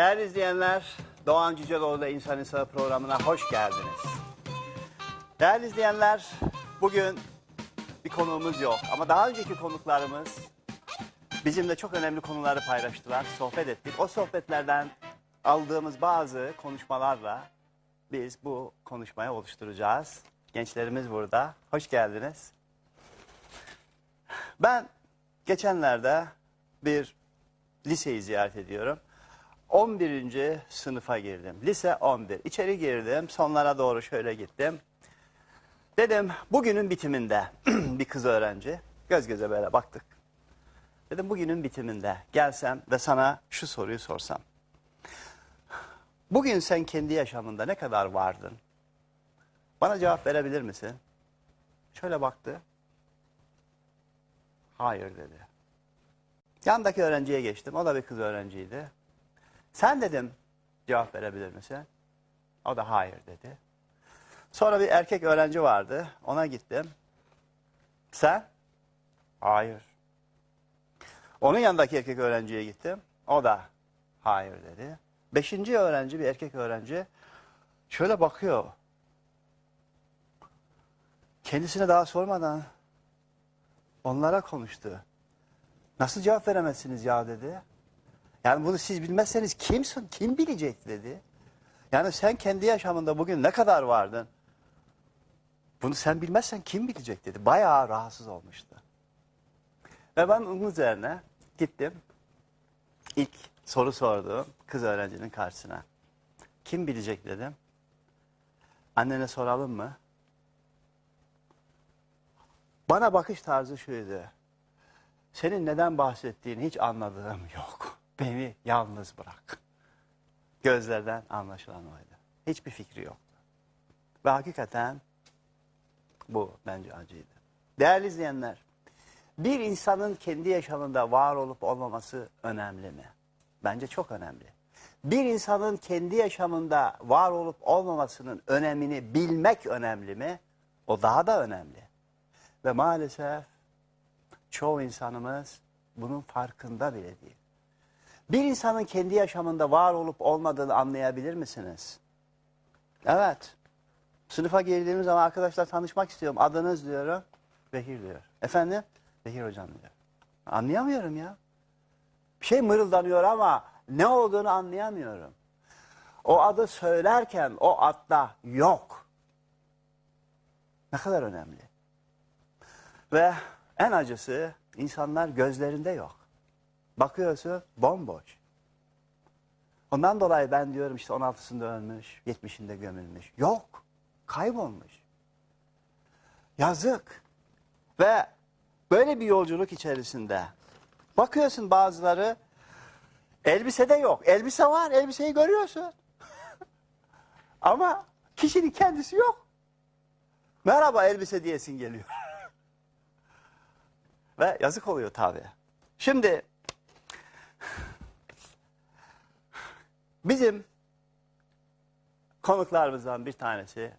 Değerli izleyenler, Doğan Cüceloğlu'da İnsan İnsanı programına hoş geldiniz. Değerli izleyenler, bugün bir konuğumuz yok ama daha önceki konuklarımız bizimle çok önemli konuları paylaştılar, sohbet ettik. O sohbetlerden aldığımız bazı konuşmalarla biz bu konuşmayı oluşturacağız. Gençlerimiz burada. Hoş geldiniz. Ben geçenlerde bir liseyi ziyaret ediyorum. 11. sınıfa girdim. Lise 11. İçeri girdim. Sonlara doğru şöyle gittim. Dedim bugünün bitiminde bir kız öğrenci. Göz göze böyle baktık. Dedim bugünün bitiminde gelsem ve sana şu soruyu sorsam. Bugün sen kendi yaşamında ne kadar vardın? Bana cevap verebilir misin? Şöyle baktı. Hayır dedi. Yandaki öğrenciye geçtim. O da bir kız öğrenciydi. Sen dedim cevap verebilir misin? O da hayır dedi. Sonra bir erkek öğrenci vardı. Ona gittim. Sen? Hayır. Onun yanındaki erkek öğrenciye gittim. O da hayır dedi. Beşinci öğrenci bir erkek öğrenci şöyle bakıyor. Kendisine daha sormadan onlara konuştu. Nasıl cevap veremezsiniz ya dedi. Yani bunu siz bilmezseniz kimsin, kim bilecek dedi. Yani sen kendi yaşamında bugün ne kadar vardın? Bunu sen bilmezsen kim bilecek dedi. Bayağı rahatsız olmuştu. Ve ben onun üzerine gittim. İlk soru sorduğum kız öğrencinin karşısına. Kim bilecek dedim. Annene soralım mı? Bana bakış tarzı şuydu. Senin neden bahsettiğini hiç anladığım yok. Beni yalnız bırak. Gözlerden anlaşılan oydu. Hiçbir fikri yoktu. Ve hakikaten bu bence acıydı. Değerli izleyenler, bir insanın kendi yaşamında var olup olmaması önemli mi? Bence çok önemli. Bir insanın kendi yaşamında var olup olmamasının önemini bilmek önemli mi? O daha da önemli. Ve maalesef çoğu insanımız bunun farkında bile değil. Bir insanın kendi yaşamında var olup olmadığını anlayabilir misiniz? Evet. Sınıfa girdiğimiz zaman arkadaşlar tanışmak istiyorum. Adınız diyorum. Bekir diyor. Efendim? Bekir hocam diyor. Anlayamıyorum ya. Bir şey mırıldanıyor ama ne olduğunu anlayamıyorum. O adı söylerken o adda yok. Ne kadar önemli. Ve en acısı insanlar gözlerinde yok. Bakıyorsun bomboş. Ondan dolayı ben diyorum işte 16'sında ölmüş, 70'inde gömülmüş. Yok. Kaybolmuş. Yazık. Ve böyle bir yolculuk içerisinde bakıyorsun bazıları elbisede yok. Elbise var, elbiseyi görüyorsun. Ama kişinin kendisi yok. Merhaba elbise diyesin geliyor. Ve yazık oluyor tabii. Şimdi bizim konuklarımızdan bir tanesi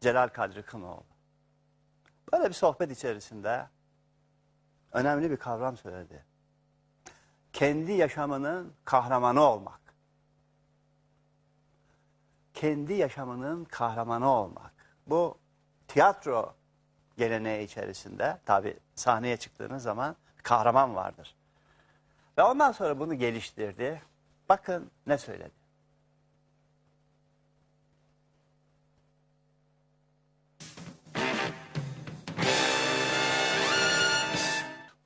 Celal Kadri Kınoğlu. Böyle bir sohbet içerisinde önemli bir kavram söyledi. Kendi yaşamının kahramanı olmak. Kendi yaşamının kahramanı olmak. Bu tiyatro geleneği içerisinde tabi sahneye çıktığınız zaman kahraman vardır. Ve ondan sonra bunu geliştirdi. Bakın ne söyledi.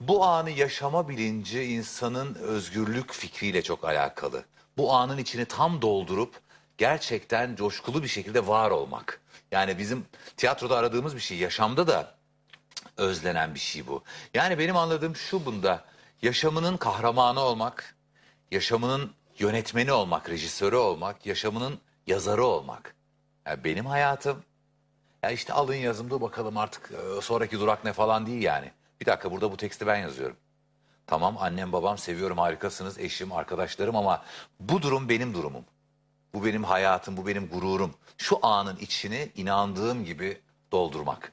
Bu anı yaşama bilinci insanın özgürlük fikriyle çok alakalı. Bu anın içini tam doldurup gerçekten coşkulu bir şekilde var olmak. Yani bizim tiyatroda aradığımız bir şey, yaşamda da özlenen bir şey bu. Yani benim anladığım şu bunda yaşamının kahramanı olmak, yaşamının yönetmeni olmak, rejisörü olmak, yaşamının yazarı olmak. Yani benim hayatım ya işte alın yazımda bakalım artık e, sonraki durak ne falan değil yani. Bir dakika burada bu teksti ben yazıyorum. Tamam annem babam seviyorum harikasınız eşim arkadaşlarım ama bu durum benim durumum. Bu benim hayatım bu benim gururum. Şu anın içini inandığım gibi doldurmak.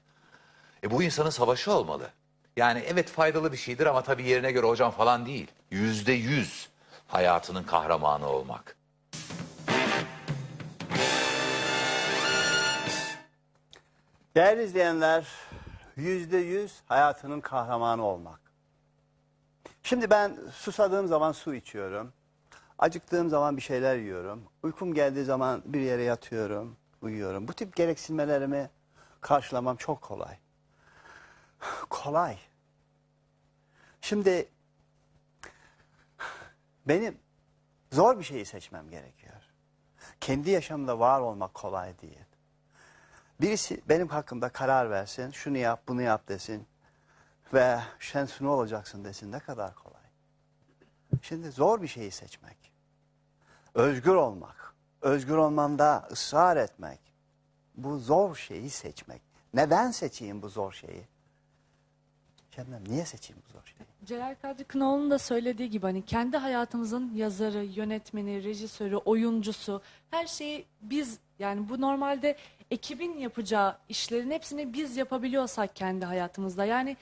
E bu insanın savaşı olmalı. Yani evet faydalı bir şeydir ama tabii yerine göre hocam falan değil. Yüzde yüz hayatının kahramanı olmak. Değerli izleyenler, yüzde yüz hayatının kahramanı olmak. Şimdi ben susadığım zaman su içiyorum. Acıktığım zaman bir şeyler yiyorum. Uykum geldiği zaman bir yere yatıyorum, uyuyorum. Bu tip gereksinmelerimi karşılamam çok kolay. Kolay. Şimdi benim zor bir şeyi seçmem gerekiyor. Kendi yaşamda var olmak kolay değil. Birisi benim hakkımda karar versin, şunu yap, bunu yap desin ve sen şunu olacaksın desin ne kadar kolay. Şimdi zor bir şeyi seçmek, özgür olmak, özgür olmanda ısrar etmek, bu zor şeyi seçmek. Neden seçeyim bu zor şeyi? Şebnem niye seçeyim bu zor şeyi? Celal Kadri Kınaoğlu'nun da söylediği gibi hani kendi hayatımızın yazarı, yönetmeni, rejisörü, oyuncusu her şeyi biz yani bu normalde ekibin yapacağı işlerin hepsini biz yapabiliyorsak kendi hayatımızda yani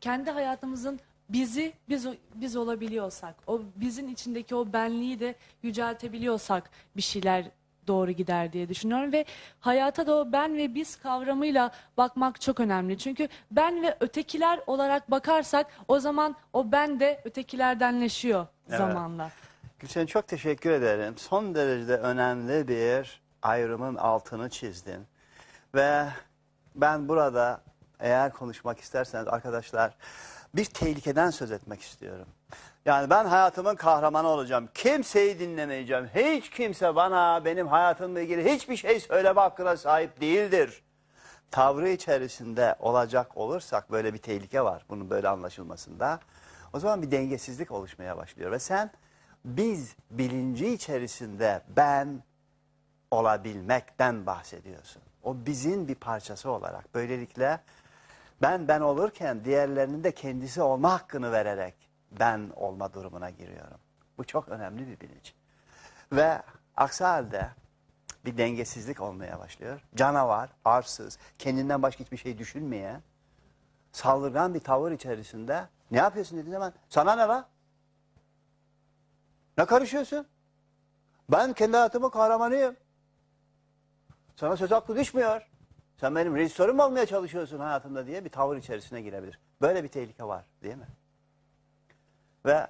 kendi hayatımızın bizi biz biz olabiliyorsak o bizim içindeki o benliği de yüceltebiliyorsak bir şeyler doğru gider diye düşünüyorum ve hayata da o ben ve biz kavramıyla bakmak çok önemli. Çünkü ben ve ötekiler olarak bakarsak o zaman o ben de ötekilerdenleşiyor Evet. zamanla. Gülşen çok teşekkür ederim. Son derecede önemli bir ayrımın altını çizdin. Ve ben burada eğer konuşmak isterseniz arkadaşlar bir tehlikeden söz etmek istiyorum. Yani ben hayatımın kahramanı olacağım. Kimseyi dinlemeyeceğim. Hiç kimse bana benim hayatımla ilgili hiçbir şey söyleme hakkına sahip değildir. Tavrı içerisinde olacak olursak böyle bir tehlike var bunun böyle anlaşılmasında. O zaman bir dengesizlik oluşmaya başlıyor ve sen biz bilinci içerisinde ben olabilmekten bahsediyorsun. O bizin bir parçası olarak. Böylelikle ben ben olurken diğerlerinin de kendisi olma hakkını vererek ben olma durumuna giriyorum. Bu çok önemli bir bilinç. Ve aksi halde bir dengesizlik olmaya başlıyor. Canavar, arsız, kendinden başka hiçbir şey düşünmeyen, saldırgan bir tavır içerisinde ne yapıyorsun dediğin zaman sana ne la? Ne karışıyorsun? Ben kendi hayatımın kahramanıyım. Sana söz hakkı düşmüyor. Sen benim rejisörüm olmaya çalışıyorsun hayatımda diye bir tavır içerisine girebilir. Böyle bir tehlike var değil mi? Ve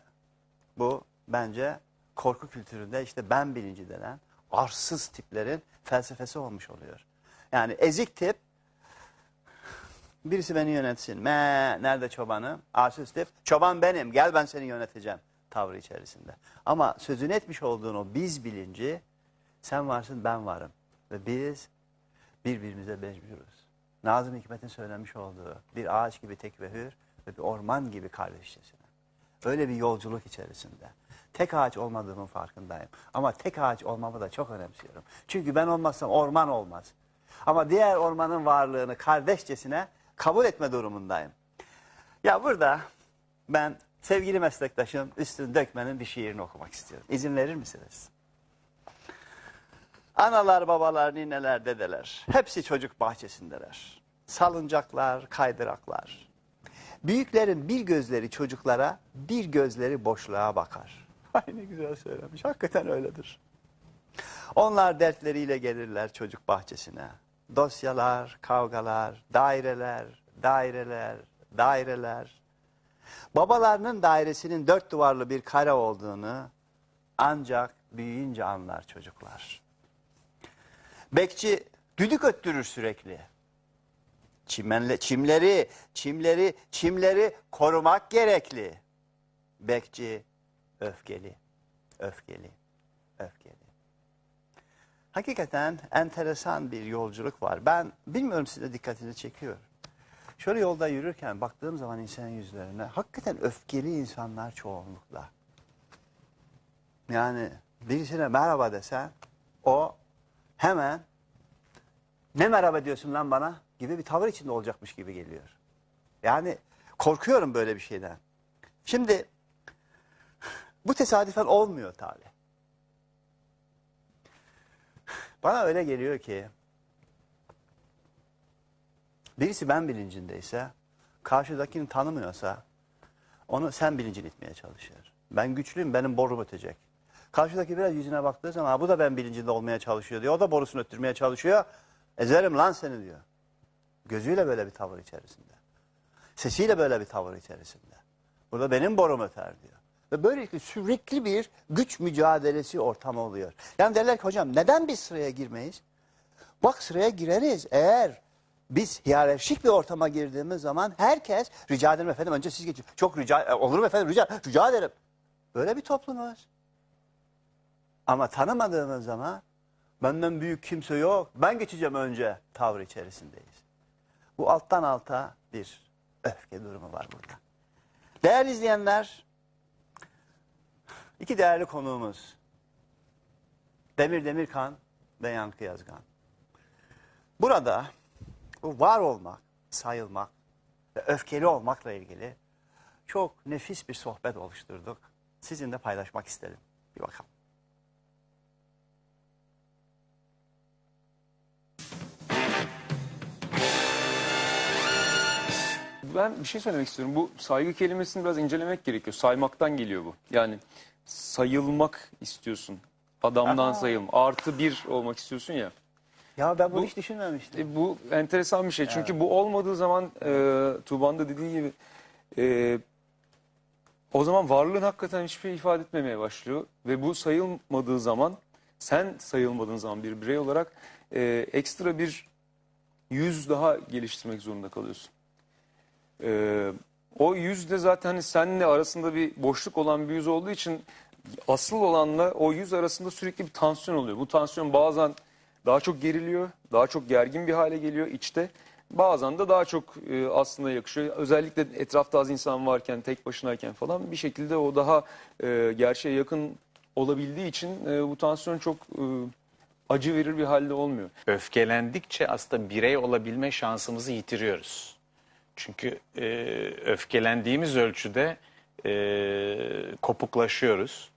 bu bence korku kültüründe işte ben bilinci denen arsız tiplerin felsefesi olmuş oluyor. Yani ezik tip birisi beni yönetsin. Me nerede çobanı? Arsız tip çoban benim gel ben seni yöneteceğim tavrı içerisinde. Ama sözünü etmiş olduğun o biz bilinci sen varsın ben varım. Ve biz birbirimize mecburuz. Nazım Hikmet'in söylemiş olduğu bir ağaç gibi tek ve hür ve bir orman gibi kardeşçesine. Öyle bir yolculuk içerisinde. Tek ağaç olmadığımın farkındayım. Ama tek ağaç olmamı da çok önemsiyorum. Çünkü ben olmazsam orman olmaz. Ama diğer ormanın varlığını kardeşçesine kabul etme durumundayım. Ya burada ben sevgili meslektaşım Üstün Dökmen'in bir şiirini okumak istiyorum. İzin verir misiniz? Analar, babalar, nineler, dedeler hepsi çocuk bahçesindeler. Salıncaklar, kaydıraklar. Büyüklerin bir gözleri çocuklara, bir gözleri boşluğa bakar. Ay ne güzel söylemiş. Hakikaten öyledir. Onlar dertleriyle gelirler çocuk bahçesine. Dosyalar, kavgalar, daireler, daireler, daireler. Babalarının dairesinin dört duvarlı bir kare olduğunu ancak büyüyünce anlar çocuklar. Bekçi düdük öttürür sürekli. Çimenle, çimleri, çimleri, çimleri korumak gerekli. Bekçi öfkeli, öfkeli, öfkeli. Hakikaten enteresan bir yolculuk var. Ben bilmiyorum size dikkatinizi çekiyor. Şöyle yolda yürürken baktığım zaman insan yüzlerine hakikaten öfkeli insanlar çoğunlukla. Yani birisine merhaba desen o hemen ne merhaba diyorsun lan bana gibi bir tavır içinde olacakmış gibi geliyor. Yani korkuyorum böyle bir şeyden. Şimdi bu tesadüfen olmuyor tabi. Bana öyle geliyor ki birisi ben bilincindeyse karşıdakini tanımıyorsa onu sen bilincin itmeye çalışıyor. Ben güçlüyüm, benim borum ötecek. Karşıdaki biraz yüzüne baktığı zaman "Ha, bu da ben bilincinde olmaya çalışıyor diyor. O da borusunu öttürmeye çalışıyor. Ezerim lan seni diyor. Gözüyle böyle bir tavır içerisinde. Sesiyle böyle bir tavır içerisinde. Burada benim borum öter diyor. Ve böylelikle sürekli bir güç mücadelesi ortamı oluyor. Yani derler ki hocam neden biz sıraya girmeyiz? Bak sıraya gireriz eğer biz hiyerarşik bir ortama girdiğimiz zaman herkes rica ederim efendim önce siz geçin. Çok rica e, olurum efendim rica, rica ederim. Böyle bir toplumuz. Ama tanımadığımız zaman benden büyük kimse yok ben geçeceğim önce tavır içerisindeyiz. Bu alttan alta bir öfke durumu var burada. Değerli izleyenler, iki değerli konuğumuz Demir Demirkan ve Yankı Yazgan. Burada bu var olmak, sayılmak ve öfkeli olmakla ilgili çok nefis bir sohbet oluşturduk. Sizinle paylaşmak istedim. Bir bakalım. Ben bir şey söylemek istiyorum. Bu saygı kelimesini biraz incelemek gerekiyor. Saymaktan geliyor bu. Yani sayılmak istiyorsun. Adamdan Aha. sayılma. Artı bir olmak istiyorsun ya. Ya ben bunu Bu- hiç düşünmemiştim. E, bu enteresan bir şey. Çünkü bu olmadığı zaman e, Tuğba'nın da dediği gibi e, o zaman varlığın hakikaten hiçbir şey ifade etmemeye başlıyor. Ve bu sayılmadığı zaman sen sayılmadığın zaman bir birey olarak e, ekstra bir yüz daha geliştirmek zorunda kalıyorsun. E, o yüz de zaten hani seninle arasında bir boşluk olan bir yüz olduğu için asıl olanla o yüz arasında sürekli bir tansiyon oluyor. Bu tansiyon bazen daha çok geriliyor, daha çok gergin bir hale geliyor içte. Bazen de daha çok e, aslında yakışıyor. Özellikle etrafta az insan varken, tek başınayken falan bir şekilde o daha e, gerçeğe yakın olabildiği için e, bu tansiyon çok e, acı verir bir halde olmuyor. öfkelendikçe aslında birey olabilme şansımızı yitiriyoruz. Çünkü e, öfkelendiğimiz ölçüde e, kopuklaşıyoruz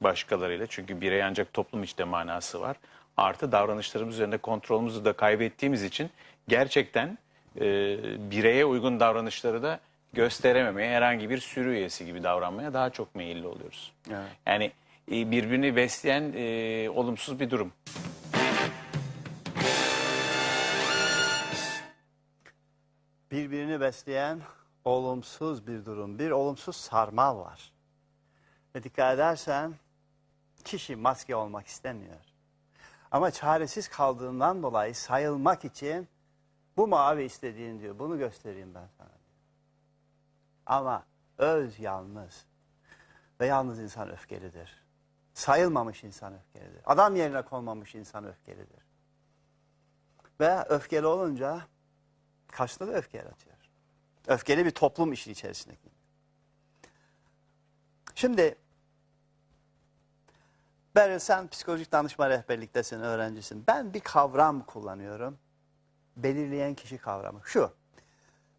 başkalarıyla. Çünkü birey ancak toplum içinde manası var. Artı davranışlarımız üzerinde kontrolümüzü de kaybettiğimiz için gerçekten e, bireye uygun davranışları da gösterememeye, herhangi bir sürü üyesi gibi davranmaya daha çok meyilli oluyoruz. Evet. Yani e, birbirini besleyen e, olumsuz bir durum. Birbirini besleyen olumsuz bir durum, bir olumsuz sarmal var. Ve dikkat edersen kişi maske olmak istemiyor. Ama çaresiz kaldığından dolayı sayılmak için bu mavi istediğin diyor. Bunu göstereyim ben sana. Ama öz yalnız ve yalnız insan öfkelidir. Sayılmamış insan öfkelidir. Adam yerine konmamış insan öfkelidir. Ve öfkeli olunca karşında da öfke yaratıyor. Öfkeli bir toplum işin içerisinde. Şimdi Beril sen psikolojik danışma rehberliktesin, öğrencisin. Ben bir kavram kullanıyorum. Belirleyen kişi kavramı. Şu.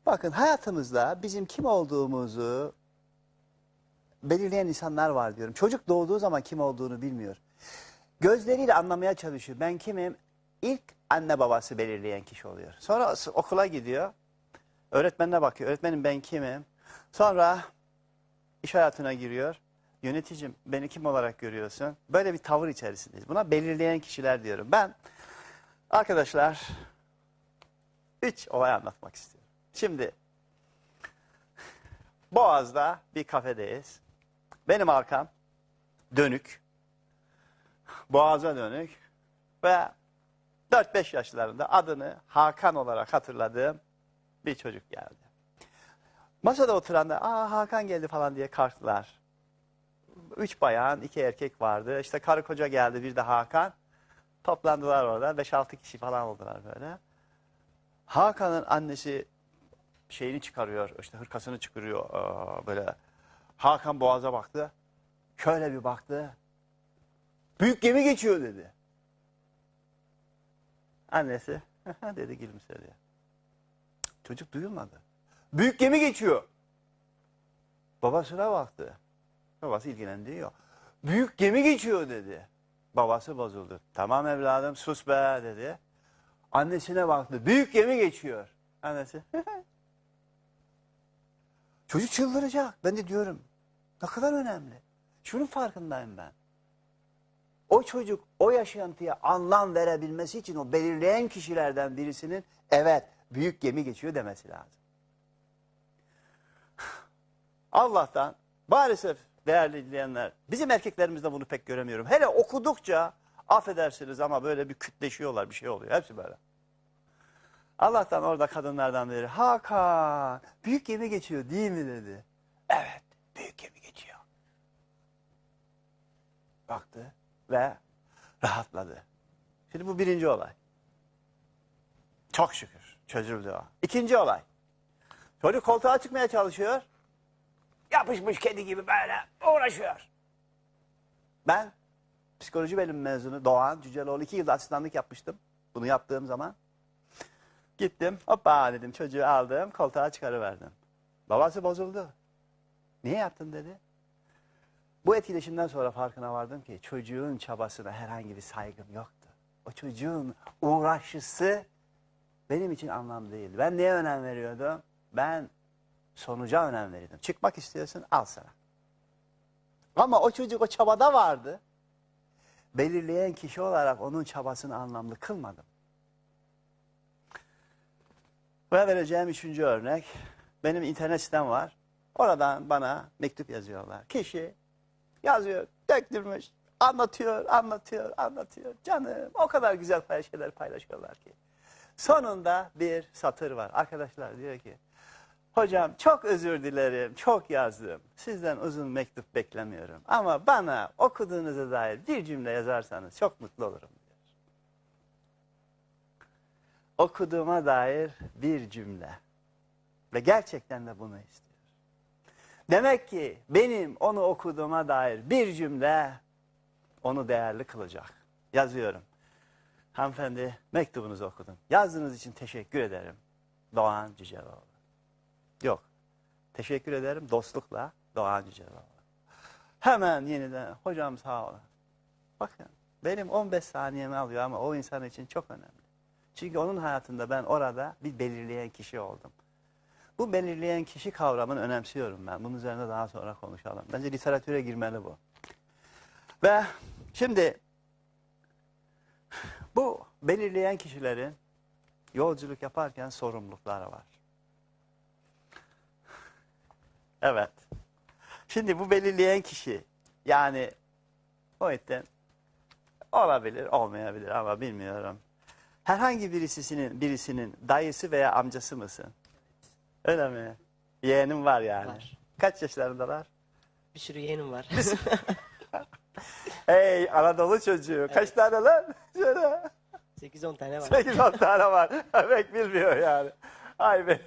Bakın hayatımızda bizim kim olduğumuzu belirleyen insanlar var diyorum. Çocuk doğduğu zaman kim olduğunu bilmiyor. Gözleriyle anlamaya çalışıyor. Ben kimim? İlk anne babası belirleyen kişi oluyor. Sonra okula gidiyor. Öğretmenine bakıyor. Öğretmenim ben kimim? Sonra iş hayatına giriyor. Yöneticim beni kim olarak görüyorsun? Böyle bir tavır içerisindeyiz. Buna belirleyen kişiler diyorum. Ben arkadaşlar üç olay anlatmak istiyorum. Şimdi Boğaz'da bir kafedeyiz. Benim arkam dönük. Boğaz'a dönük. Ve 4-5 yaşlarında adını Hakan olarak hatırladığım bir çocuk geldi. Masada oturan da aa Hakan geldi falan diye kalktılar. Üç bayan, iki erkek vardı. İşte karı koca geldi bir de Hakan. Toplandılar orada. 5-6 kişi falan oldular böyle. Hakan'ın annesi şeyini çıkarıyor, işte hırkasını çıkarıyor böyle. Hakan boğaza baktı. Şöyle bir baktı. Büyük gemi geçiyor dedi. Annesi dedi gülümsedi. Çocuk duyulmadı. Büyük gemi geçiyor. Babasına baktı. Babası ilgilendi yok. Büyük gemi geçiyor dedi. Babası bozuldu. Tamam evladım sus be dedi. Annesine baktı. Büyük gemi geçiyor. Annesi. Çocuk çıldıracak. Ben de diyorum ne kadar önemli. Şunun farkındayım ben. O çocuk o yaşantıya anlam verebilmesi için o belirleyen kişilerden birisinin evet büyük gemi geçiyor demesi lazım. Allah'tan maalesef değerli izleyenler bizim erkeklerimizde bunu pek göremiyorum. Hele okudukça affedersiniz ama böyle bir kütleşiyorlar bir şey oluyor. Hepsi böyle. Allah'tan orada kadınlardan biri Hakan büyük gemi geçiyor değil mi dedi. Evet büyük gemi geçiyor. Baktı ve rahatladı. Şimdi bu birinci olay. Çok şükür çözüldü o. İkinci olay. Çocuk koltuğa çıkmaya çalışıyor. Yapışmış kedi gibi böyle uğraşıyor. Ben psikoloji bölümü mezunu Doğan Cüceloğlu iki yıl asistanlık yapmıştım. Bunu yaptığım zaman. Gittim hoppa dedim çocuğu aldım koltuğa çıkarıverdim. Babası bozuldu. Niye yaptın dedi. Bu etkileşimden sonra farkına vardım ki çocuğun çabasına herhangi bir saygım yoktu. O çocuğun uğraşısı benim için anlam değil. Ben neye önem veriyordum? Ben sonuca önem veriyordum. Çıkmak istiyorsun al sana. Ama o çocuk o çabada vardı. Belirleyen kişi olarak onun çabasını anlamlı kılmadım. Ve vereceğim üçüncü örnek. Benim internet sitem var. Oradan bana mektup yazıyorlar. Kişi yazıyor, döktürmüş, anlatıyor, anlatıyor, anlatıyor. Canım o kadar güzel şeyler paylaşıyorlar ki. Sonunda bir satır var. Arkadaşlar diyor ki, hocam çok özür dilerim, çok yazdım. Sizden uzun mektup beklemiyorum. Ama bana okuduğunuza dair bir cümle yazarsanız çok mutlu olurum diyor. Okuduğuma dair bir cümle. Ve gerçekten de bunu istiyor. Demek ki benim onu okuduğuma dair bir cümle onu değerli kılacak. Yazıyorum. Hanımefendi mektubunuzu okudum. Yazdığınız için teşekkür ederim. Doğan Cüceloğlu. Yok. Teşekkür ederim dostlukla Doğan Cüceloğlu. Hemen yeniden hocam sağ olun. Bakın benim 15 saniyemi alıyor ama o insan için çok önemli. Çünkü onun hayatında ben orada bir belirleyen kişi oldum. Bu belirleyen kişi kavramını önemsiyorum ben. Bunun üzerine daha sonra konuşalım. Bence literatüre girmeli bu. Ve şimdi bu belirleyen kişilerin yolculuk yaparken sorumlulukları var. Evet. Şimdi bu belirleyen kişi yani o yüzden olabilir, olmayabilir ama bilmiyorum. Herhangi birisinin birisinin dayısı veya amcası mısın? Öyle mi? Yeğenim var yani. Var. Kaç yaşlarındalar? Bir sürü yeğenim var. Hey Anadolu çocuğu. Kaç tane lan? Şöyle. 8-10 tane var. 8-10 tane var. Pek bilmiyor yani. Ay be.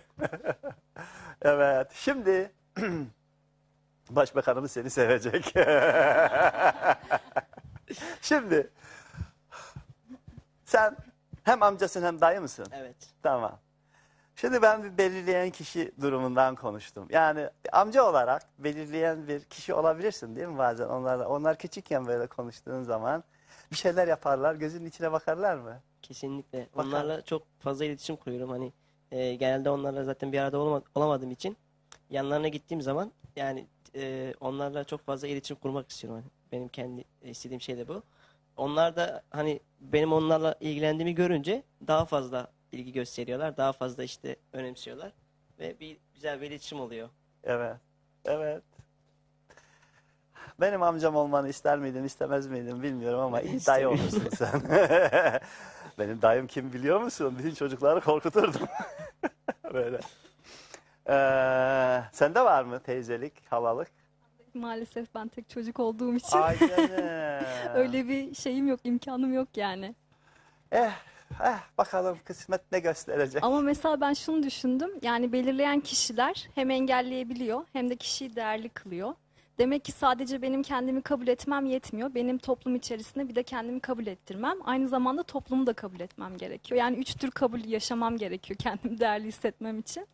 evet. Şimdi başbakanımız seni sevecek. Şimdi sen hem amcasın hem dayı mısın? Evet. Tamam. Şimdi ben bir belirleyen kişi durumundan konuştum. Yani amca olarak belirleyen bir kişi olabilirsin değil mi bazen onlarla? Onlar küçükken böyle konuştuğun zaman bir şeyler yaparlar, gözünün içine bakarlar mı? Kesinlikle. Bakalım. Onlarla çok fazla iletişim kuruyorum. Hani e, genelde onlarla zaten bir arada olamadığım için yanlarına gittiğim zaman yani e, onlarla çok fazla iletişim kurmak istiyorum. Hani benim kendi istediğim şey de bu. Onlar da hani benim onlarla ilgilendiğimi görünce daha fazla ilgi gösteriyorlar. Daha fazla işte önemsiyorlar. Ve bir güzel bir iletişim oluyor. Evet, evet. Benim amcam olmanı ister miydin, istemez miydin bilmiyorum ama iyi dayı olursun sen. Benim dayım kim biliyor musun? Bütün çocukları korkuturdum. Böyle. Ee, sende var mı teyzelik, halalık? Maalesef ben tek çocuk olduğum için Ay canım. öyle bir şeyim yok, imkanım yok yani. Eh, eh, bakalım kısmet ne gösterecek. Ama mesela ben şunu düşündüm. Yani belirleyen kişiler hem engelleyebiliyor hem de kişiyi değerli kılıyor. Demek ki sadece benim kendimi kabul etmem yetmiyor. Benim toplum içerisinde bir de kendimi kabul ettirmem. Aynı zamanda toplumu da kabul etmem gerekiyor. Yani üç tür kabul yaşamam gerekiyor kendimi değerli hissetmem için.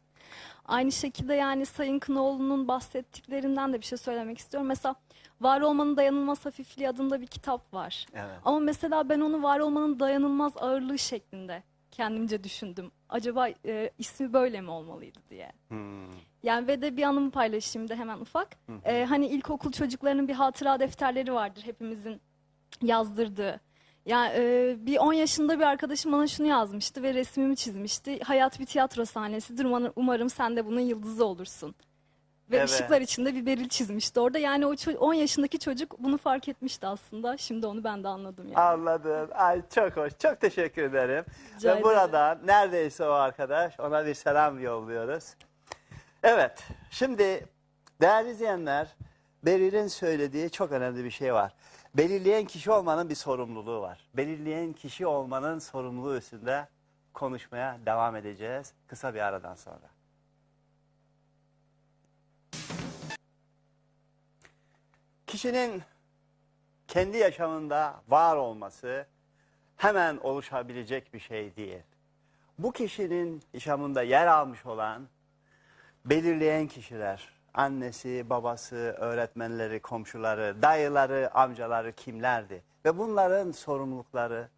Aynı şekilde yani Sayın Kınoğlu'nun bahsettiklerinden de bir şey söylemek istiyorum. Mesela Var Olmanın Dayanılmaz Hafifliği adında bir kitap var. Evet. Ama mesela ben onu var olmanın dayanılmaz ağırlığı şeklinde kendimce düşündüm. Acaba e, ismi böyle mi olmalıydı diye. Hmm. Yani ve de bir anımı paylaşayım da hemen ufak. Ee, hani ilkokul çocuklarının bir hatıra defterleri vardır hepimizin yazdırdığı. Yani e, bir 10 yaşında bir arkadaşım bana şunu yazmıştı ve resmimi çizmişti. Hayat bir tiyatro sahnesidir. Umarım, umarım sen de bunun yıldızı olursun. Ve Evet. ışıklar içinde bir beril çizmişti orada. Yani o ço- 10 yaşındaki çocuk bunu fark etmişti aslında. Şimdi onu ben de anladım yani. Anladım. Ay çok hoş. Çok teşekkür ederim. Rica Ve buradan neredeyse o arkadaş ona bir selam yolluyoruz. Evet. Şimdi değerli izleyenler Beril'in söylediği çok önemli bir şey var. Belirleyen kişi olmanın bir sorumluluğu var. Belirleyen kişi olmanın sorumluluğu üstünde konuşmaya devam edeceğiz kısa bir aradan sonra. Kişinin kendi yaşamında var olması hemen oluşabilecek bir şey değil. Bu kişinin yaşamında yer almış olan belirleyen kişiler, annesi, babası, öğretmenleri, komşuları, dayıları, amcaları kimlerdi? Ve bunların sorumlulukları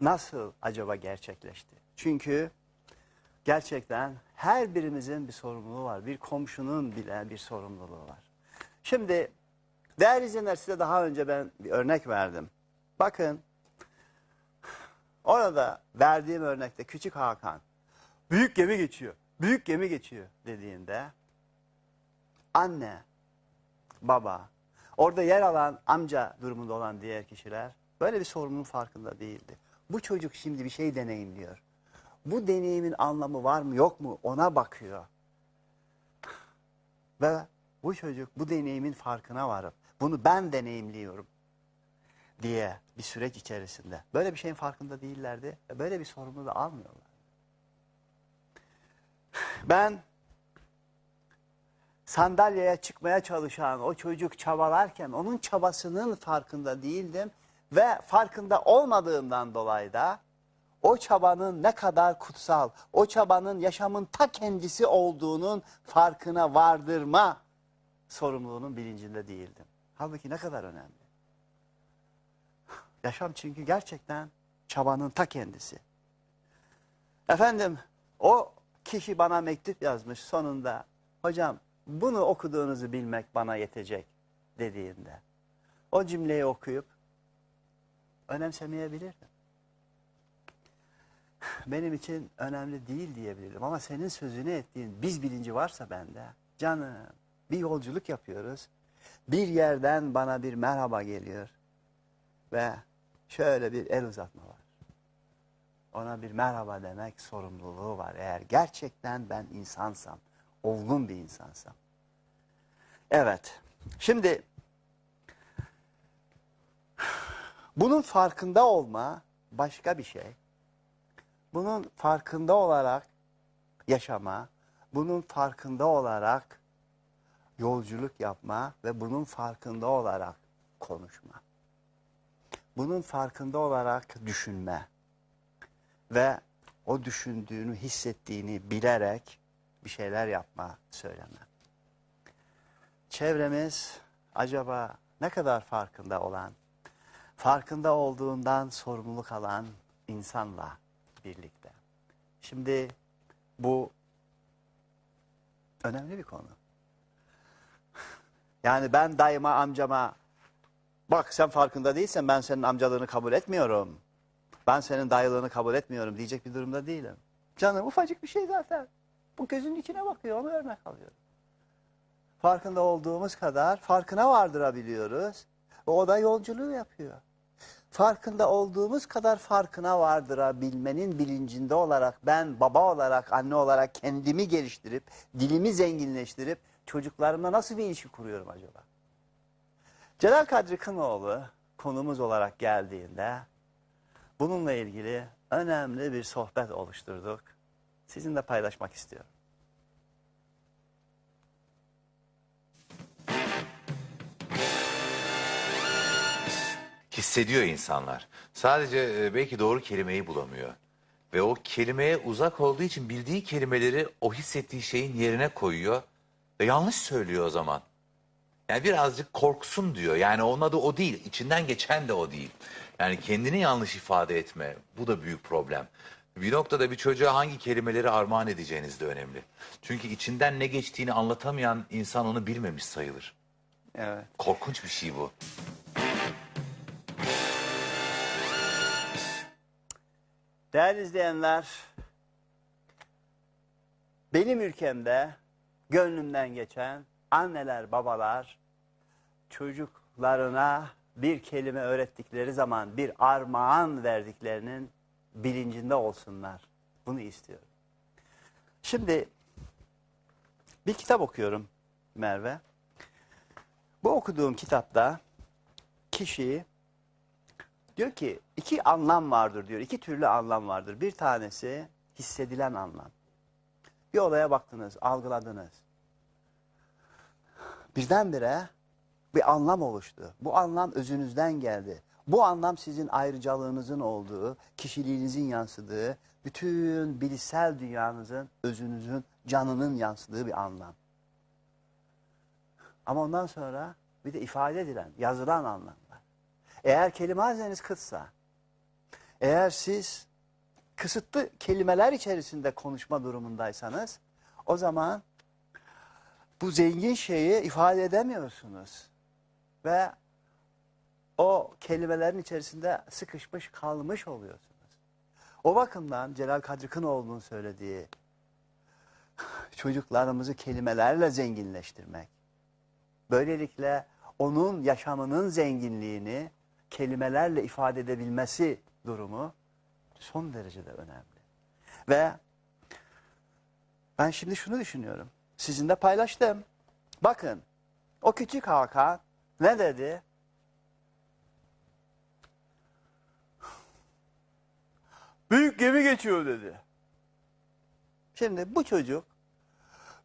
nasıl acaba gerçekleşti? Çünkü gerçekten her birimizin bir sorumluluğu var. Bir komşunun bile bir sorumluluğu var. Şimdi değerli izleyenler size daha önce ben bir örnek verdim. Bakın orada verdiğim örnekte küçük Hakan büyük gemi geçiyor, büyük gemi geçiyor dediğinde anne, baba, orada yer alan amca durumunda olan diğer kişiler böyle bir sorunun farkında değildi. Bu çocuk şimdi bir şey deneyimliyor. Bu deneyimin anlamı var mı yok mu ona bakıyor. Ve bu çocuk bu deneyimin farkına varıp bunu ben deneyimliyorum diye bir süreç içerisinde. Böyle bir şeyin farkında değillerdi. Böyle bir sorumluluğu da almıyorlar. Ben sandalyeye çıkmaya çalışan o çocuk çabalarken onun çabasının farkında değildim ve farkında olmadığımdan dolayı da o çabanın ne kadar kutsal, o çabanın yaşamın ta kendisi olduğunun farkına vardırma sorumluluğunun bilincinde değildim. Halbuki ne kadar önemli. Yaşam çünkü gerçekten çabanın ta kendisi. Efendim o kişi bana mektup yazmış sonunda. Hocam bunu okuduğunuzu bilmek bana yetecek dediğinde. O cümleyi okuyup önemsemeyebilirdim. Benim için önemli değil diyebilirdim. Ama senin sözünü ettiğin biz bilinci varsa bende. Canım bir yolculuk yapıyoruz. Bir yerden bana bir merhaba geliyor. Ve şöyle bir el uzatma var. Ona bir merhaba demek sorumluluğu var. Eğer gerçekten ben insansam, olgun bir insansam. Evet. Şimdi bunun farkında olma başka bir şey. Bunun farkında olarak yaşama, bunun farkında olarak yolculuk yapma ve bunun farkında olarak konuşma. Bunun farkında olarak düşünme ve o düşündüğünü, hissettiğini bilerek bir şeyler yapma, söyleme. Çevremiz acaba ne kadar farkında olan, farkında olduğundan sorumluluk alan insanla birlikte. Şimdi bu önemli bir konu. Yani ben dayıma, amcama bak sen farkında değilsen ben senin amcalığını kabul etmiyorum. Ben senin dayılığını kabul etmiyorum diyecek bir durumda değilim. Canım ufacık bir şey zaten. Bu gözünün içine bakıyor, onu örnek alıyorum. Farkında olduğumuz kadar farkına vardırabiliyoruz. O da yolculuğu yapıyor. Farkında olduğumuz kadar farkına vardırabilmenin bilincinde olarak ben baba olarak, anne olarak kendimi geliştirip, dilimi zenginleştirip çocuklarımla nasıl bir ilişki kuruyorum acaba? Celal Kadri Kınoğlu konumuz olarak geldiğinde bununla ilgili önemli bir sohbet oluşturduk. Sizinle paylaşmak istiyorum. hissediyor insanlar. Sadece e, belki doğru kelimeyi bulamıyor. Ve o kelimeye uzak olduğu için bildiği kelimeleri o hissettiği şeyin yerine koyuyor ve yanlış söylüyor o zaman. Yani birazcık korksun diyor. Yani onun adı o değil. İçinden geçen de o değil. Yani kendini yanlış ifade etme. Bu da büyük problem. Bir noktada bir çocuğa hangi kelimeleri armağan edeceğiniz de önemli. Çünkü içinden ne geçtiğini anlatamayan insan onu bilmemiş sayılır. Evet. Korkunç bir şey bu. Değerli izleyenler, benim ülkemde gönlümden geçen anneler, babalar çocuklarına bir kelime öğrettikleri zaman bir armağan verdiklerinin bilincinde olsunlar. Bunu istiyorum. Şimdi bir kitap okuyorum Merve. Bu okuduğum kitapta kişi Diyor ki iki anlam vardır diyor. İki türlü anlam vardır. Bir tanesi hissedilen anlam. Bir olaya baktınız, algıladınız. Birdenbire bir anlam oluştu. Bu anlam özünüzden geldi. Bu anlam sizin ayrıcalığınızın olduğu, kişiliğinizin yansıdığı, bütün bilişsel dünyanızın, özünüzün, canının yansıdığı bir anlam. Ama ondan sonra bir de ifade edilen, yazılan anlam var. Eğer kelime hazineniz kıtsa, eğer siz kısıtlı kelimeler içerisinde konuşma durumundaysanız, o zaman bu zengin şeyi ifade edemiyorsunuz. Ve o kelimelerin içerisinde sıkışmış kalmış oluyorsunuz. O bakımdan Celal Kadri Kınoğlu'nun söylediği çocuklarımızı kelimelerle zenginleştirmek. Böylelikle onun yaşamının zenginliğini kelimelerle ifade edebilmesi durumu son derecede önemli. Ve ben şimdi şunu düşünüyorum. Sizinle paylaştım. Bakın o küçük Hakan ne dedi? Büyük gemi geçiyor dedi. Şimdi bu çocuk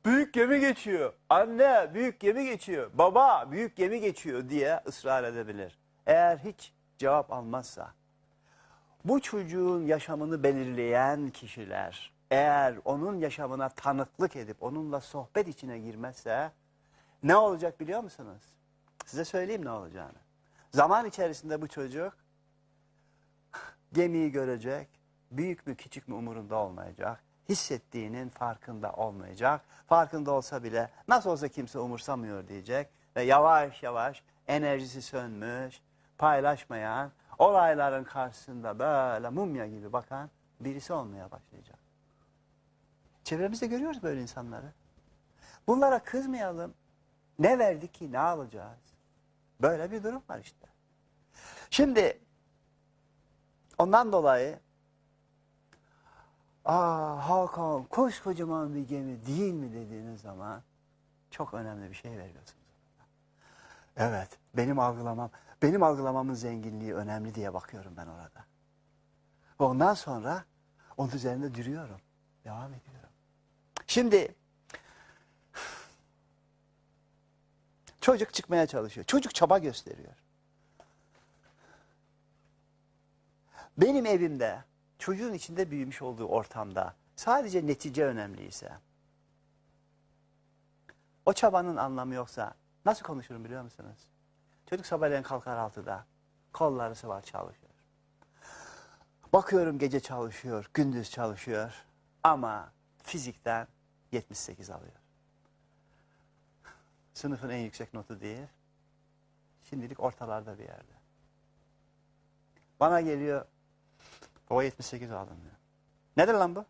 büyük gemi geçiyor. Anne büyük gemi geçiyor. Baba büyük gemi geçiyor diye ısrar edebilir. Eğer hiç cevap almazsa bu çocuğun yaşamını belirleyen kişiler eğer onun yaşamına tanıklık edip onunla sohbet içine girmezse ne olacak biliyor musunuz? Size söyleyeyim ne olacağını. Zaman içerisinde bu çocuk gemiyi görecek, büyük mü küçük mü umurunda olmayacak. Hissettiğinin farkında olmayacak. Farkında olsa bile nasıl olsa kimse umursamıyor diyecek. Ve yavaş yavaş enerjisi sönmüş, paylaşmayan, olayların karşısında böyle mumya gibi bakan birisi olmaya başlayacak. Çevremizde görüyoruz böyle insanları. Bunlara kızmayalım. Ne verdik ki ne alacağız? Böyle bir durum var işte. Şimdi ondan dolayı Aa Hakan koskocaman bir gemi değil mi dediğiniz zaman çok önemli bir şey veriyorsunuz. Evet benim algılamam, benim algılamamın zenginliği önemli diye bakıyorum ben orada. Ondan sonra onun üzerinde duruyorum. Devam ediyorum. Şimdi çocuk çıkmaya çalışıyor. Çocuk çaba gösteriyor. Benim evimde çocuğun içinde büyümüş olduğu ortamda sadece netice önemliyse, o çabanın anlamı yoksa nasıl konuşurum biliyor musunuz? Çocuk sabahleyin kalkar altıda, kolları sıvar çalışıyor. Bakıyorum gece çalışıyor, gündüz çalışıyor ama fizikten 78 alıyor. Sınıfın en yüksek notu değil, şimdilik ortalarda bir yerde. Bana geliyor, Baba 78 aldım diyor. Nedir lan bu?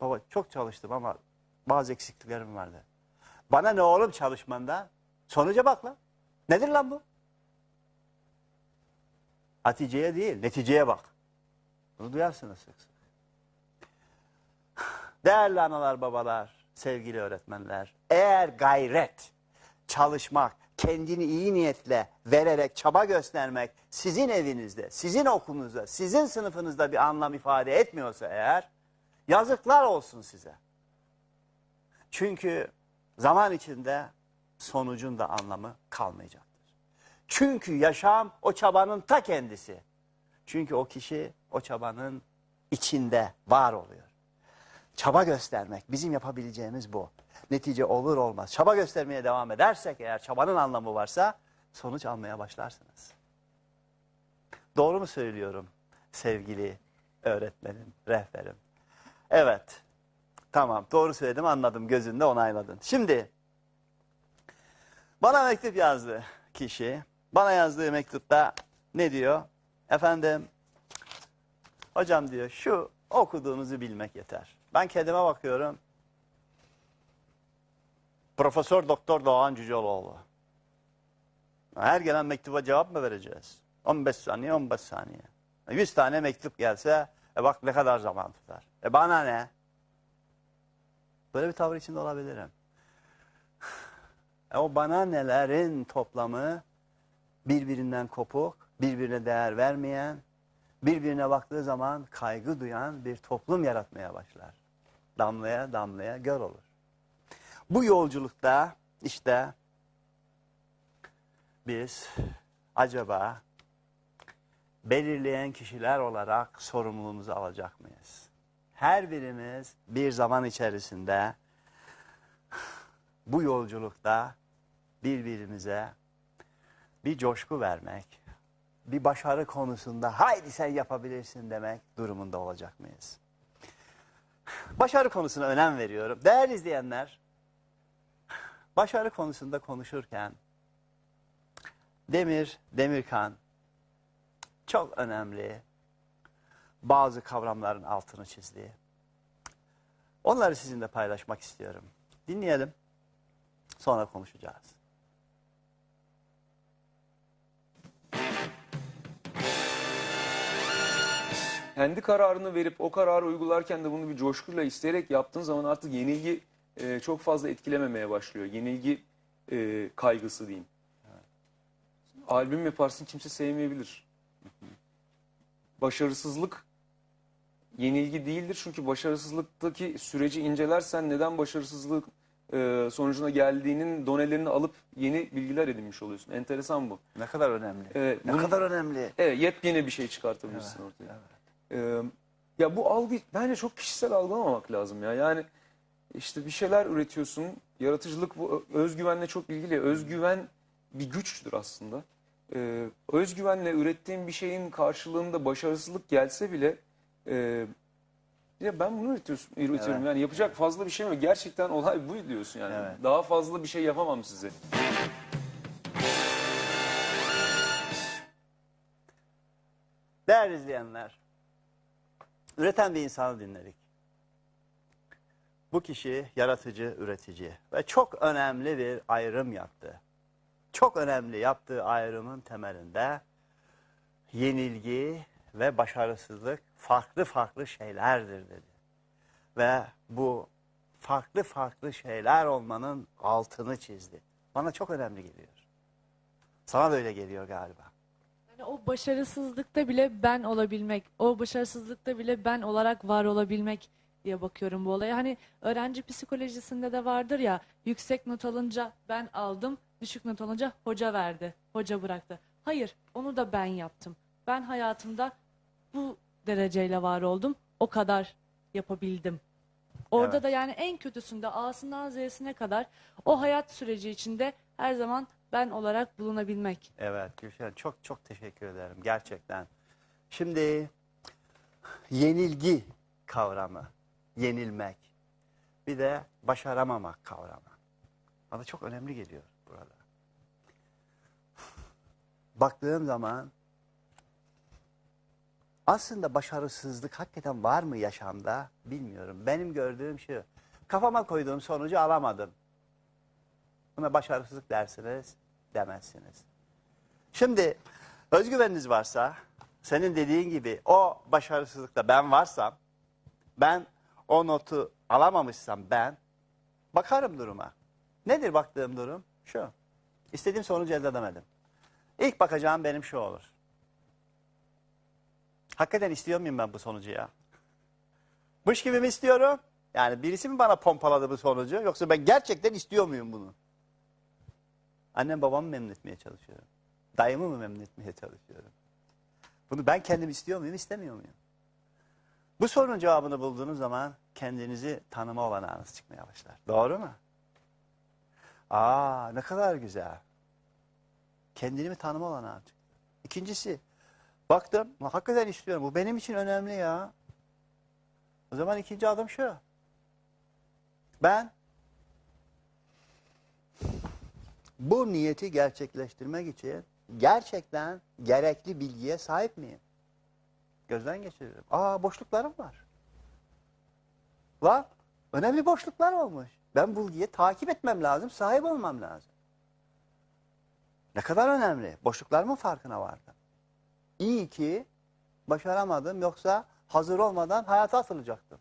Baba çok çalıştım ama bazı eksikliklerim vardı. Bana ne oğlum çalışmanda? Sonuca bak lan. Nedir lan bu? Hatice'ye değil, neticeye bak. Bunu duyarsınız sık sık. Değerli analar, babalar, sevgili öğretmenler, eğer gayret, çalışmak, kendini iyi niyetle vererek çaba göstermek sizin evinizde, sizin okulunuzda, sizin sınıfınızda bir anlam ifade etmiyorsa eğer yazıklar olsun size. Çünkü zaman içinde sonucun da anlamı kalmayacaktır. Çünkü yaşam o çabanın ta kendisi. Çünkü o kişi o çabanın içinde var oluyor. Çaba göstermek bizim yapabileceğimiz bu. Netice olur olmaz. Çaba göstermeye devam edersek eğer çabanın anlamı varsa sonuç almaya başlarsınız. Doğru mu söylüyorum sevgili öğretmenim, rehberim. Evet. Tamam doğru söyledim anladım gözünde onayladın. Şimdi bana mektup yazdı kişi. Bana yazdığı mektupta ne diyor? Efendim hocam diyor şu okuduğunuzu bilmek yeter. Ben kendime bakıyorum. Profesör Doktor Doğan Cüceloğlu. Her gelen mektuba cevap mı vereceğiz? 15 saniye 15 saniye. 100 tane mektup gelse e bak ne kadar zaman tutar. E bana ne? Böyle bir tavır içinde olabilirim. E o bana nelerin toplamı birbirinden kopuk, birbirine değer vermeyen, birbirine baktığı zaman kaygı duyan bir toplum yaratmaya başlar. Damlaya damlaya göl olur. Bu yolculukta işte biz acaba belirleyen kişiler olarak sorumluluğumuzu alacak mıyız? Her birimiz bir zaman içerisinde bu yolculukta birbirimize bir coşku vermek, bir başarı konusunda haydi sen yapabilirsin demek durumunda olacak mıyız? Başarı konusuna önem veriyorum. Değerli izleyenler, başarı konusunda konuşurken Demir, Demirkan çok önemli bazı kavramların altını çizdi. Onları sizinle paylaşmak istiyorum. Dinleyelim. Sonra konuşacağız. Kendi kararını verip o kararı uygularken de bunu bir coşkuyla isteyerek yaptığın zaman artık yenilgi e, çok fazla etkilememeye başlıyor. Yenilgi e, kaygısı diyeyim. Albüm yaparsın kimse sevmeyebilir. Başarısızlık yenilgi değildir çünkü başarısızlıktaki süreci incelersen neden başarısızlık e, sonucuna geldiğinin donelerini alıp yeni bilgiler edinmiş oluyorsun. Enteresan bu. Ne kadar önemli. Evet, ne bunun- kadar önemli. Evet, yepyeni bir şey çıkartabilirsin ortaya. Ee, ya bu algı bence çok kişisel algılamamak lazım ya. Yani işte bir şeyler üretiyorsun. Yaratıcılık bu özgüvenle çok ilgili. Özgüven bir güçtür aslında. Ee, özgüvenle ürettiğin bir şeyin karşılığında başarısızlık gelse bile e, ya ben bunu üretiyorsun, üretiyorum. Evet. Yani yapacak fazla bir şey mi? Gerçekten olay bu diyorsun yani. Evet. Daha fazla bir şey yapamam size. Değerli izleyenler, üreten bir insanı dinledik. Bu kişi yaratıcı, üretici ve çok önemli bir ayrım yaptı. Çok önemli yaptığı ayrımın temelinde yenilgi ve başarısızlık farklı farklı şeylerdir dedi. Ve bu farklı farklı şeyler olmanın altını çizdi. Bana çok önemli geliyor. Sana da öyle geliyor galiba. Yani o başarısızlıkta bile ben olabilmek, o başarısızlıkta bile ben olarak var olabilmek diye bakıyorum bu olaya. Hani öğrenci psikolojisinde de vardır ya, yüksek not alınca ben aldım, düşük not alınca hoca verdi, hoca bıraktı. Hayır, onu da ben yaptım. Ben hayatımda bu dereceyle var oldum, o kadar yapabildim. Orada Evet. da yani en kötüsünde A'sından Z'sine kadar o hayat süreci içinde her zaman ben olarak bulunabilmek. Evet Gülşen çok çok teşekkür ederim gerçekten. Şimdi yenilgi kavramı, yenilmek bir de başaramamak kavramı. Bana çok önemli geliyor burada. Baktığım zaman aslında başarısızlık hakikaten var mı yaşamda bilmiyorum. Benim gördüğüm şu, kafama koyduğum sonucu alamadım. Buna başarısızlık dersiniz, demezsiniz. Şimdi özgüveniniz varsa, senin dediğin gibi o başarısızlıkta ben varsam, ben o notu alamamışsam ben, bakarım duruma. Nedir baktığım durum? Şu, istediğim sonucu elde edemedim. İlk bakacağım benim şu olur. Hakikaten istiyor muyum ben bu sonucu ya? Mış gibi mi istiyorum? Yani birisi mi bana pompaladı bu sonucu yoksa ben gerçekten istiyor muyum bunu? Annem babamı memnun etmeye çalışıyorum. Dayımı mı memnun etmeye çalışıyorum? Bunu ben kendim istiyor muyum, istemiyor muyum? Bu sorunun cevabını bulduğunuz zaman kendinizi tanıma olanağınız çıkmaya başlar. Doğru mu? Aa ne kadar güzel. Kendini mi tanıma olanağı çıktı. İkincisi Baktım, hakikaten istiyorum. Bu benim için önemli ya. O zaman ikinci adım şu. Ben bu niyeti gerçekleştirmek için gerçekten gerekli bilgiye sahip miyim? Gözden geçiririm. Aa boşluklarım var. Var. Önemli boşluklar olmuş. Ben bu bilgiye takip etmem lazım, sahip olmam lazım. Ne kadar önemli. Boşluklarımın farkına vardım. İyi ki başaramadım yoksa hazır olmadan hayata atılacaktım.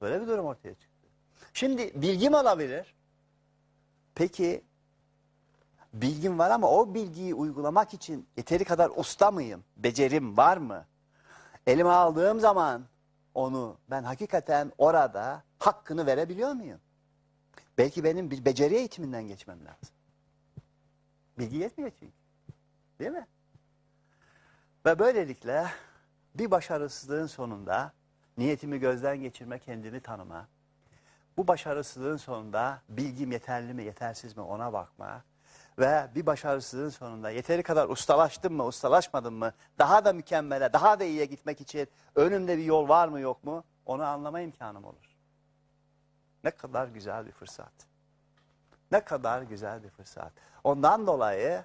Böyle bir durum ortaya çıktı. Şimdi bilgim olabilir. Peki bilgim var ama o bilgiyi uygulamak için yeteri kadar usta mıyım? Becerim var mı? Elime aldığım zaman onu ben hakikaten orada hakkını verebiliyor muyum? Belki benim bir beceri eğitiminden geçmem lazım. Bilgi yetmiyor çünkü. Değil mi? Ve böylelikle bir başarısızlığın sonunda niyetimi gözden geçirme, kendimi tanıma. Bu başarısızlığın sonunda bilgim yeterli mi, yetersiz mi ona bakma. Ve bir başarısızlığın sonunda yeteri kadar ustalaştım mı, ustalaşmadım mı, daha da mükemmele, daha da iyiye gitmek için önümde bir yol var mı yok mu onu anlama imkanım olur. Ne kadar güzel bir fırsat. Ne kadar güzel bir fırsat. Ondan dolayı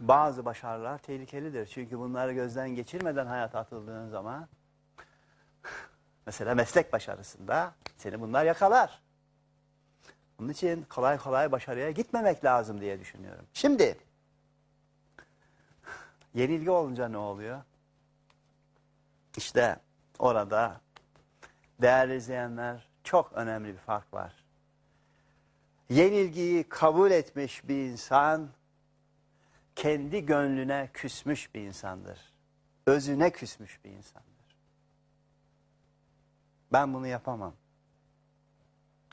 bazı başarılar tehlikelidir. Çünkü bunları gözden geçirmeden hayata atıldığın zaman mesela meslek başarısında seni bunlar yakalar. Onun için kolay kolay başarıya gitmemek lazım diye düşünüyorum. Şimdi yenilgi olunca ne oluyor? İşte orada değerli izleyenler çok önemli bir fark var. Yenilgiyi kabul etmiş bir insan kendi gönlüne küsmüş bir insandır. Özüne küsmüş bir insandır. Ben bunu yapamam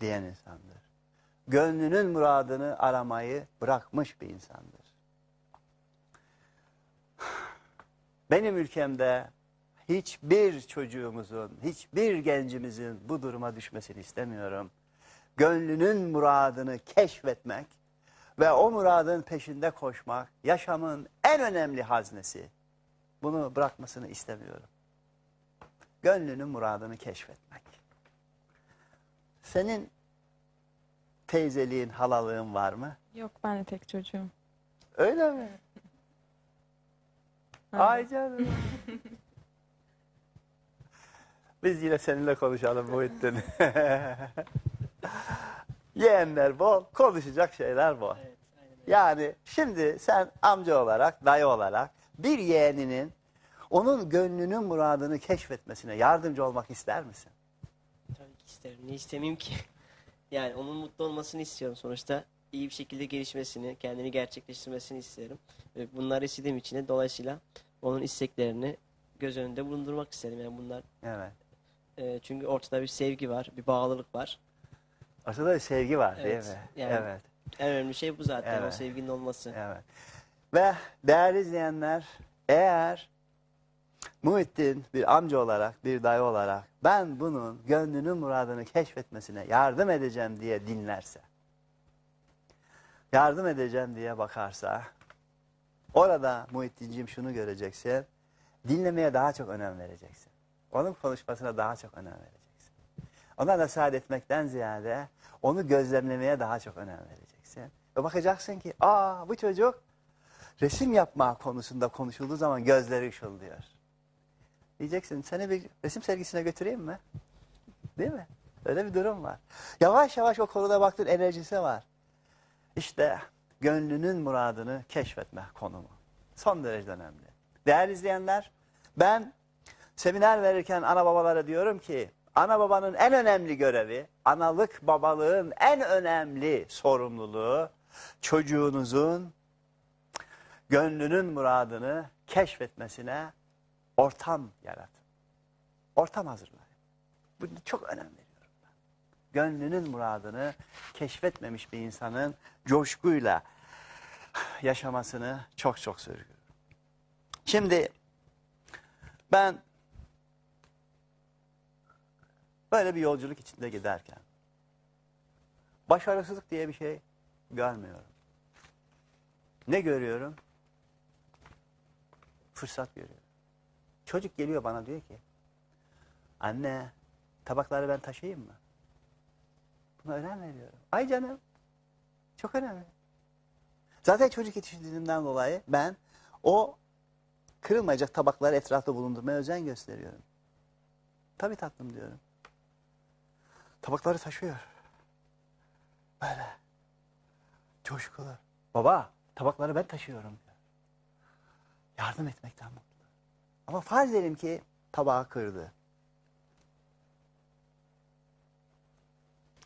diyen insandır. Gönlünün muradını aramayı bırakmış bir insandır. Benim ülkemde hiçbir çocuğumuzun, hiçbir gencimizin bu duruma düşmesini istemiyorum. Gönlünün muradını keşfetmek ve o muradın peşinde koşmak yaşamın en önemli haznesi. Bunu bırakmasını istemiyorum. Gönlünün muradını keşfetmek. Senin teyzeliğin, halalığın var mı? Yok ben de tek çocuğum. Öyle mi? Ay canım. Biz yine seninle konuşalım Muhittin. Yeğenler bol, konuşacak şeyler bol. Evet. Yani şimdi sen amca olarak, dayı olarak bir yeğeninin onun gönlünün muradını keşfetmesine yardımcı olmak ister misin? Tabii ki isterim. Ne istemeyeyim ki? Yani onun mutlu olmasını istiyorum sonuçta. iyi bir şekilde gelişmesini, kendini gerçekleştirmesini isterim. Ve bunları istediğim için de dolayısıyla onun isteklerini göz önünde bulundurmak isterim. Yani bunlar Evet. e, çünkü ortada bir sevgi var, bir bağlılık var. Ortada bir sevgi var Evet, değil mi? yani- Evet. En önemli şey bu zaten o Evet. sevginin olması. Evet. Ve değerli izleyenler eğer Muhittin bir amca olarak, bir dayı olarak ben bunun gönlünün muradını keşfetmesine yardım edeceğim diye dinlerse, yardım edeceğim diye bakarsa, orada Muhittinciğim şunu göreceksin, dinlemeye daha çok önem vereceksin. Onun konuşmasına daha çok önem vereceksin. Ona nasihat etmekten ziyade onu gözlemlemeye daha çok önem vereceksin. Ve bakacaksın ki aa bu çocuk resim yapma konusunda konuşulduğu zaman gözleri ışıldıyor. Diyeceksin seni bir resim sergisine götüreyim mi? Değil mi? Öyle bir durum var. Yavaş yavaş o konuda baktın enerjisi var. İşte gönlünün muradını keşfetme konumu. Son derece önemli. Değerli izleyenler ben seminer verirken ana babalara diyorum ki ana babanın en önemli görevi, analık babalığın en önemli sorumluluğu çocuğunuzun gönlünün muradını keşfetmesine ortam yaratın. Ortam hazırlayın. Bu çok önem veriyorum ben. Gönlünün muradını keşfetmemiş bir insanın coşkuyla yaşamasını çok çok söylüyorum. Şimdi ben böyle bir yolculuk içinde giderken başarısızlık diye bir şey görmüyorum. Ne görüyorum? fırsat görüyor. Çocuk geliyor bana diyor ki anne tabakları ben taşıyayım mı? Buna önem veriyorum. Ay canım çok önemli. Zaten çocuk yetiştirdiğimden dolayı ben o kırılmayacak tabakları etrafta bulundurmaya özen gösteriyorum. Tabii tatlım diyorum. Tabakları taşıyor. Böyle. Coşkulu. Baba tabakları ben taşıyorum diyor. Yardım etmekten mutlu. Ama farz edelim ki tabağı kırdı.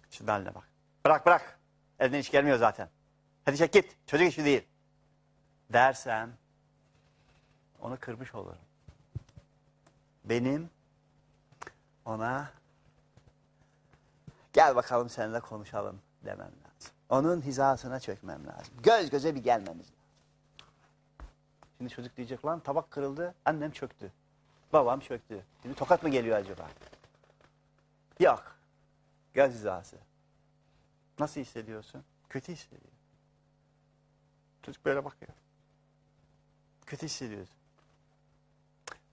Şimdi haline bak. Bırak bırak. Elinden hiç gelmiyor zaten. Hadi çek git. Çocuk işi değil. Dersem onu kırmış olurum. Benim ona gel bakalım seninle konuşalım demem lazım. Onun hizasına çökmem lazım. Göz göze bir gelmemiz lazım. Şimdi çocuk diyecek lan tabak kırıldı annem çöktü. Babam çöktü. Şimdi tokat mı geliyor acaba? Yok. Göz hizası. Nasıl hissediyorsun? Kötü hissediyor. Çocuk böyle bakıyor. Kötü hissediyorsun.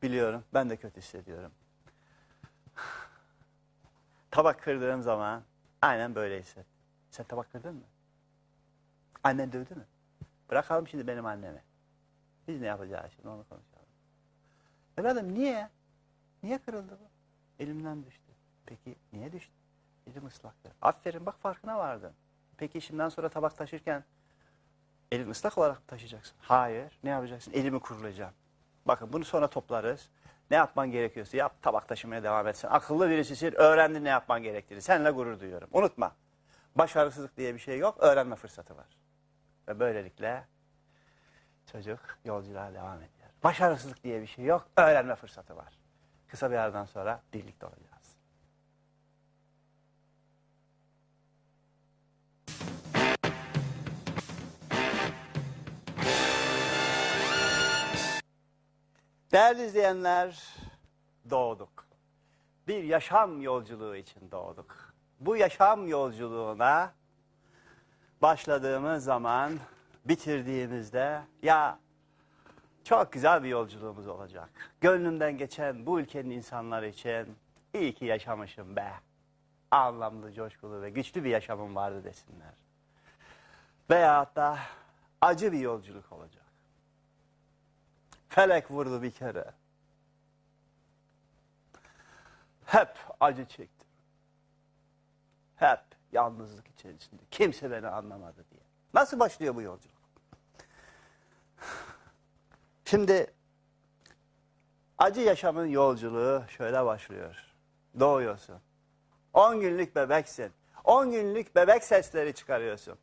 Biliyorum. Ben de kötü hissediyorum. Tabak kırdığım zaman aynen böyle hissettim. Sen tabak kırdın mı? Annen dövdü mü? Bırakalım şimdi benim annemi. Biz ne yapacağız şimdi onu konuşalım. Evladım niye? Niye kırıldı bu? Elimden düştü. Peki niye düştü? Elim ıslaktı. Aferin bak farkına vardın. Peki şimdiden sonra tabak taşırken elin ıslak olarak mı taşıyacaksın? Hayır. Ne yapacaksın? Elimi kurulayacağım. Bakın bunu sonra toplarız. Ne yapman gerekiyorsa yap tabak taşımaya devam etsin. Akıllı birisisin öğrendin ne yapman gerektiğini. Seninle gurur duyuyorum. Unutma. Başarısızlık diye bir şey yok. Öğrenme fırsatı var. Ve böylelikle çocuk yolculuğa devam ediyor. Başarısızlık diye bir şey yok. Öğrenme fırsatı var. Kısa bir aradan sonra birlikte olacağız. Değerli izleyenler, doğduk. Bir yaşam yolculuğu için doğduk. Bu yaşam yolculuğuna başladığımız zaman bitirdiğimizde ya çok güzel bir yolculuğumuz olacak. Gönlümden geçen bu ülkenin insanları için iyi ki yaşamışım be. Anlamlı, coşkulu ve güçlü bir yaşamım vardı desinler. Veyahut da acı bir yolculuk olacak. Felek vurdu bir kere. Hep acı çektim. Hep yalnızlık içerisinde. Kimse beni anlamadı diye. Nasıl başlıyor bu yolculuk? Şimdi acı yaşamın yolculuğu şöyle başlıyor. Doğuyorsun. 10 günlük bebeksin. 10 günlük bebek sesleri çıkarıyorsun.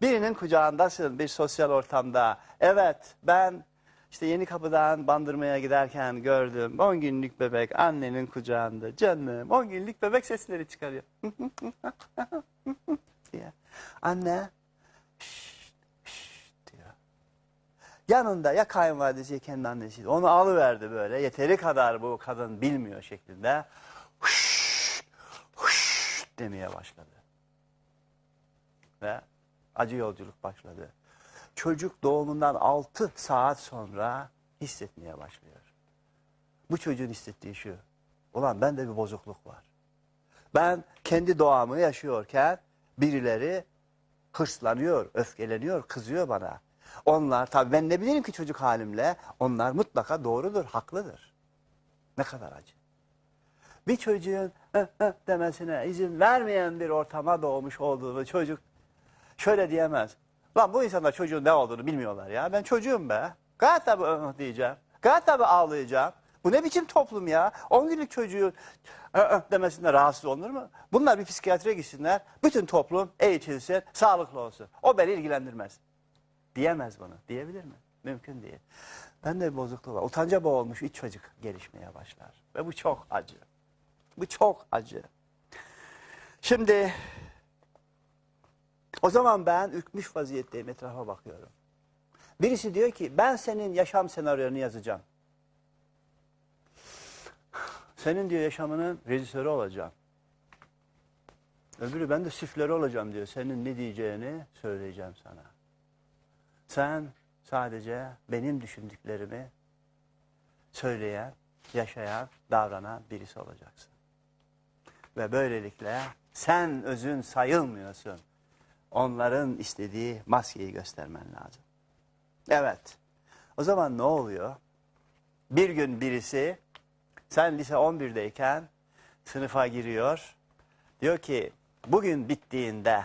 Birinin kucağındasın bir sosyal ortamda. Evet ben işte yeni kapıdan bandırmaya giderken gördüm. 10 günlük bebek annenin kucağında. Canım 10 günlük bebek sesleri çıkarıyor. Anne Yanında ya kayınvalidesi ya kendi annesiydi. Onu alıverdi böyle. Yeteri kadar bu kadın bilmiyor şeklinde. Huşt, huşt demeye başladı. Ve acı yolculuk başladı. Çocuk doğumundan 6 saat sonra hissetmeye başlıyor. Bu çocuğun hissettiği şu. Ulan bende bir bozukluk var. Ben kendi doğamı yaşıyorken birileri hırslanıyor, öfkeleniyor, kızıyor bana. Onlar tabii ben ne bilirim ki çocuk halimle onlar mutlaka doğrudur, haklıdır. Ne kadar acı. Bir çocuğun "Hı, hı" demesine izin vermeyen bir ortama doğmuş olduğunu çocuk şöyle diyemez. Lan bu insanlar çocuğun ne olduğunu bilmiyorlar ya. Ben çocuğum be. Gayet tabii "Hı" diyeceğim. Gayet tabii ağlayacağım. Bu ne biçim toplum ya? 10 günlük çocuğun "Hı, hı" demesinde rahatsız olunur mu? Bunlar bir psikiyatriye gitsinler. Bütün toplum eğitilsin, sağlıklı olsun. O beni ilgilendirmez. Diyemez bunu. Diyebilir mi? Mümkün değil. Ben de bir bozukluğu var. Utanca boğulmuş iç çocuk gelişmeye başlar. Ve bu çok acı. Bu çok acı. Şimdi o zaman ben ürkmüş vaziyetteyim etrafa bakıyorum. Birisi diyor ki ben senin yaşam senaryonu yazacağım. Senin diyor yaşamının rejisörü olacağım. Öbürü ben de süfleri olacağım diyor. Senin ne diyeceğini söyleyeceğim sana. Sen sadece benim düşündüklerimi söyleyen, yaşayan, davranan birisi olacaksın. Ve böylelikle sen özün sayılmıyorsun. Onların istediği maskeyi göstermen lazım. Evet. O zaman ne oluyor? Bir gün birisi sen lise 11'deyken sınıfa giriyor. Diyor ki bugün bittiğinde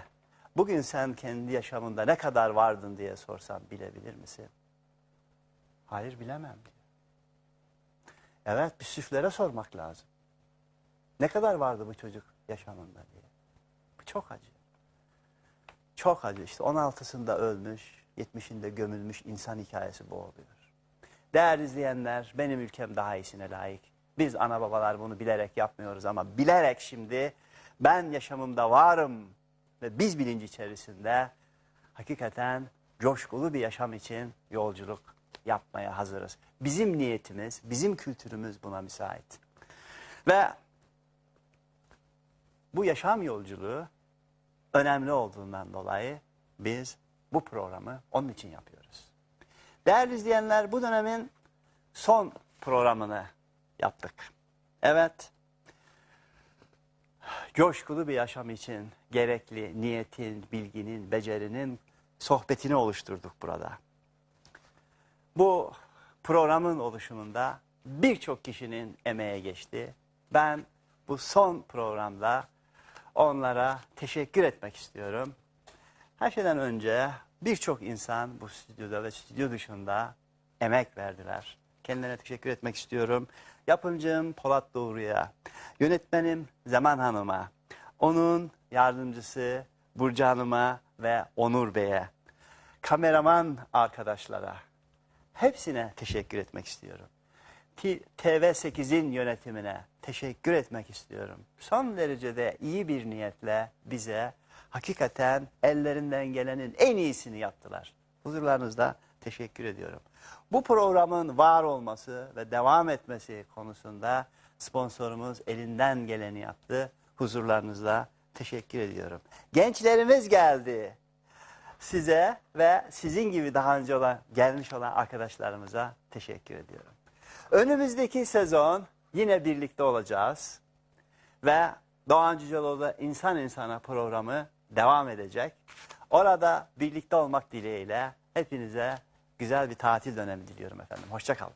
bugün sen kendi yaşamında ne kadar vardın diye sorsam bilebilir misin? Hayır bilemem diyor. Evet bir süflere sormak lazım. Ne kadar vardı bu çocuk yaşamında diye. Bu çok acı. Çok acı işte 16'sında ölmüş, 70'inde gömülmüş insan hikayesi bu oluyor. Değerli izleyenler benim ülkem daha iyisine layık. Biz ana babalar bunu bilerek yapmıyoruz ama bilerek şimdi ben yaşamımda varım ve biz bilinci içerisinde hakikaten coşkulu bir yaşam için yolculuk yapmaya hazırız. Bizim niyetimiz, bizim kültürümüz buna müsait. Ve bu yaşam yolculuğu önemli olduğundan dolayı biz bu programı onun için yapıyoruz. Değerli izleyenler bu dönemin son programını yaptık. Evet, coşkulu bir yaşam için gerekli niyetin, bilginin, becerinin sohbetini oluşturduk burada. Bu programın oluşumunda birçok kişinin emeğe geçti. Ben bu son programda onlara teşekkür etmek istiyorum. Her şeyden önce birçok insan bu stüdyoda ve stüdyo dışında emek verdiler. Kendilerine teşekkür etmek istiyorum. Yapımcım Polat Doğru'ya, yönetmenim Zaman Hanım'a, onun yardımcısı Burcu Hanım'a ve Onur Bey'e, kameraman arkadaşlara, hepsine teşekkür etmek istiyorum. T- TV8'in yönetimine teşekkür etmek istiyorum. Son derecede iyi bir niyetle bize hakikaten ellerinden gelenin en iyisini yaptılar. Huzurlarınızda teşekkür ediyorum. Bu programın var olması ve devam etmesi konusunda sponsorumuz elinden geleni yaptı. Huzurlarınızda teşekkür ediyorum. Gençlerimiz geldi size ve sizin gibi daha önce olan gelmiş olan arkadaşlarımıza teşekkür ediyorum. Önümüzdeki sezon yine birlikte olacağız ve Doğan Cüceloğlu İnsan İnsana programı devam edecek. Orada birlikte olmak dileğiyle hepinize güzel bir tatil dönemi diliyorum efendim. Hoşçakalın.